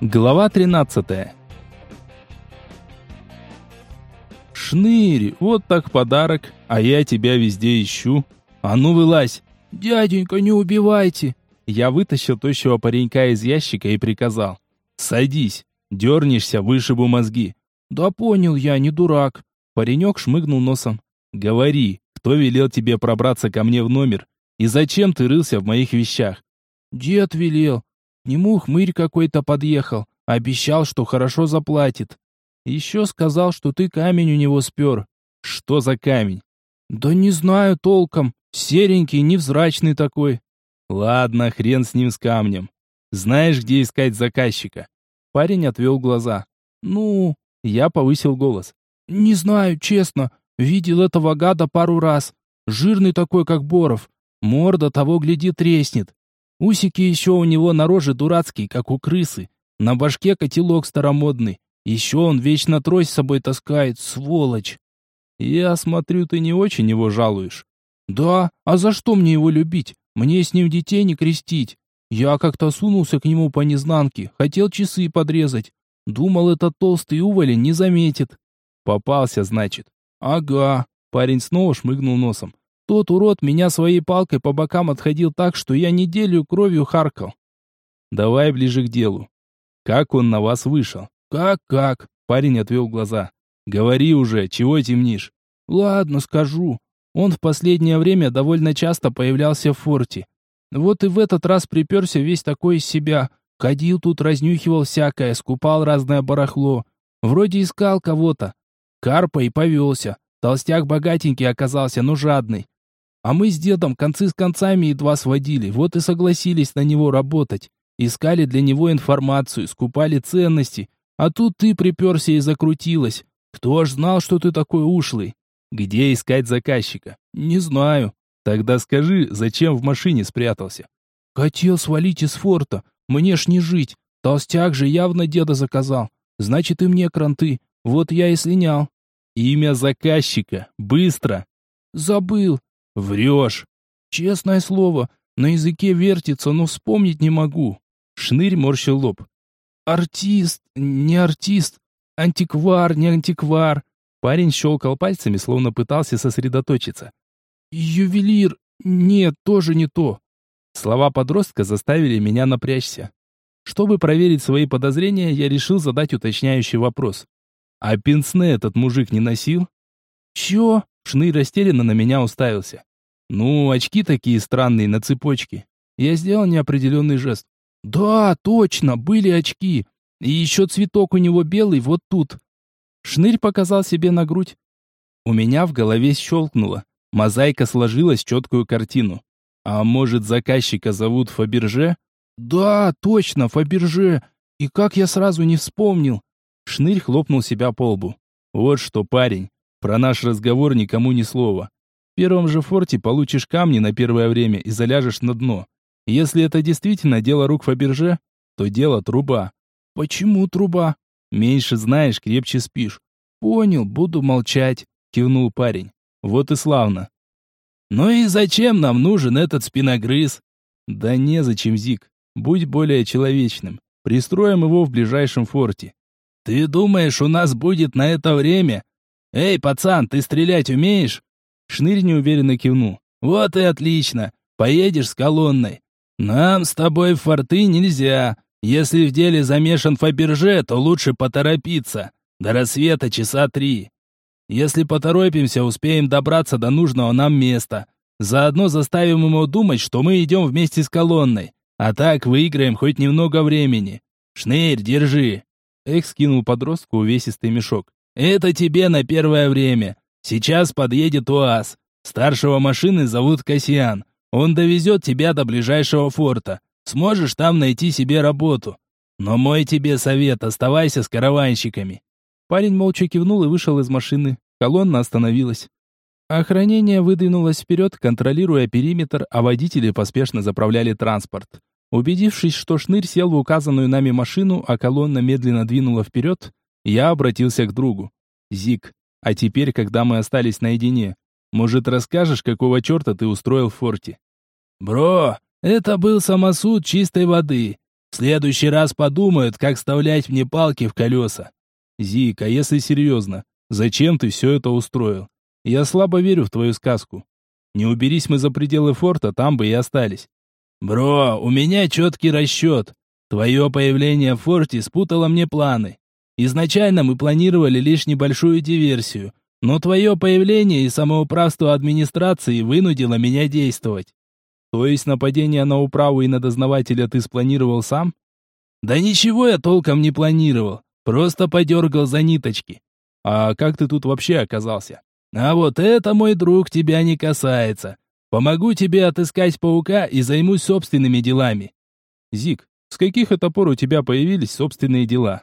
Глава 13. Шнырь, вот так подарок, а я тебя везде ищу. А ну вылазь. Дяденька, не убивайте. Я вытащил тощего паренька из ящика и приказал: "Садись. Дернешься, вышибу мозги". Да понял я, не дурак. Паренек шмыгнул носом. Говори, кто велел тебе пробраться ко мне в номер и зачем ты рылся в моих вещах? Дед велел. К нему хмырь какой-то подъехал. Обещал, что хорошо заплатит. Еще сказал, что ты камень у него спер. Что за камень? Да не знаю толком. Серенький, невзрачный такой. Ладно, хрен с ним с камнем. Знаешь, где искать заказчика? Парень отвел глаза. Ну, я повысил голос. Не знаю, честно. Видел этого гада пару раз. Жирный такой, как Боров. Морда того, гляди, треснет. Усики еще у него на роже дурацкие, как у крысы. На башке котелок старомодный. Еще он вечно трость с собой таскает, сволочь. Я смотрю, ты не очень его жалуешь. Да, а за что мне его любить? Мне с ним детей не крестить. Я как-то сунулся к нему по незнанке, хотел часы подрезать. Думал, этот толстый уволень не заметит. Попался, значит. Ага. Парень снова шмыгнул носом. Тот урод меня своей палкой по бокам отходил так, что я неделю кровью харкал. Давай ближе к делу. Как он на вас вышел? Как-как? Парень отвел глаза. Говори уже, чего темнишь? Ладно, скажу. Он в последнее время довольно часто появлялся в форте. Вот и в этот раз приперся весь такой из себя. Ходил тут, разнюхивал всякое, скупал разное барахло. Вроде искал кого-то. Карпа и повелся. Толстяк богатенький оказался, но жадный. А мы с дедом концы с концами едва сводили, вот и согласились на него работать. Искали для него информацию, скупали ценности. А тут ты приперся и закрутилась. Кто ж знал, что ты такой ушлый? Где искать заказчика? Не знаю. Тогда скажи, зачем в машине спрятался? Хотел свалить из форта. Мне ж не жить. Толстяк же явно деда заказал. Значит, и мне кранты. Вот я и слинял. Имя заказчика. Быстро. Забыл. Врешь. Честное слово, на языке вертится, но вспомнить не могу. Шнырь морщил лоб. Артист, не артист, антиквар, не антиквар. Парень щелкал пальцами, словно пытался сосредоточиться. Ювелир, нет, тоже не то. Слова подростка заставили меня напрячься. Чтобы проверить свои подозрения, я решил задать уточняющий вопрос. А пенсне этот мужик не носил? Чё? Шнырь растерянно на меня уставился. Ну, очки такие странные, на цепочке. Я сделал неопределенный жест. Да, точно, были очки. И еще цветок у него белый вот тут. Шнырь показал себе на грудь. У меня в голове щелкнуло. Мозаика сложилась четкую картину. А может, заказчика зовут Фаберже? Да, точно, Фаберже. И как я сразу не вспомнил. Шнырь хлопнул себя по лбу. Вот что, парень, про наш разговор никому ни слова. В первом же форте получишь камни на первое время и заляжешь на дно. Если это действительно дело рук Фаберже, то дело труба. Почему труба? Меньше знаешь, крепче спишь. Понял, буду молчать, кивнул парень. Вот и славно. Ну и зачем нам нужен этот спиногрыз? Да незачем, Зик. Будь более человечным. Пристроим его в ближайшем форте. Ты думаешь, у нас будет на это время? «Эй, пацан, ты стрелять умеешь?» Шнырь неуверенно кивнул. «Вот и отлично. Поедешь с колонной. Нам с тобой в форты нельзя. Если в деле замешан Фаберже, то лучше поторопиться. До рассвета часа три. Если поторопимся, успеем добраться до нужного нам места. Заодно заставим ему думать, что мы идем вместе с колонной. А так выиграем хоть немного времени. Шнырь, держи!» Экс скинул подростку увесистый мешок. Это тебе на первое время. Сейчас подъедет УАЗ. Старшего машины зовут Касьян. Он довезет тебя до ближайшего форта. Сможешь там найти себе работу. Но мой тебе совет, оставайся с караванщиками. Парень молча кивнул и вышел из машины. Колонна остановилась. Охранение выдвинулось вперед, контролируя периметр, а водители поспешно заправляли транспорт. Убедившись, что шнырь сел в указанную нами машину, а колонна медленно двинула вперед, я обратился к другу. «Зик, а теперь, когда мы остались наедине, может, расскажешь, какого черта ты устроил в форте?» «Бро, это был самосуд чистой воды. В следующий раз подумают, как вставлять мне палки в колеса. Зик, а если серьезно, зачем ты все это устроил? Я слабо верю в твою сказку. Не уберись мы за пределы форта, там бы и остались. Бро, у меня четкий расчет. Твое появление в форте спутало мне планы. Изначально мы планировали лишь небольшую диверсию, но твое появление и самоуправство администрации вынудило меня действовать. То есть нападение на управу и на дознавателя ты спланировал сам? Да ничего я толком не планировал, просто подергал за ниточки. А как ты тут вообще оказался? А вот это, мой друг, тебя не касается. Помогу тебе отыскать паука и займусь собственными делами. Зик, с каких это пор у тебя появились собственные дела?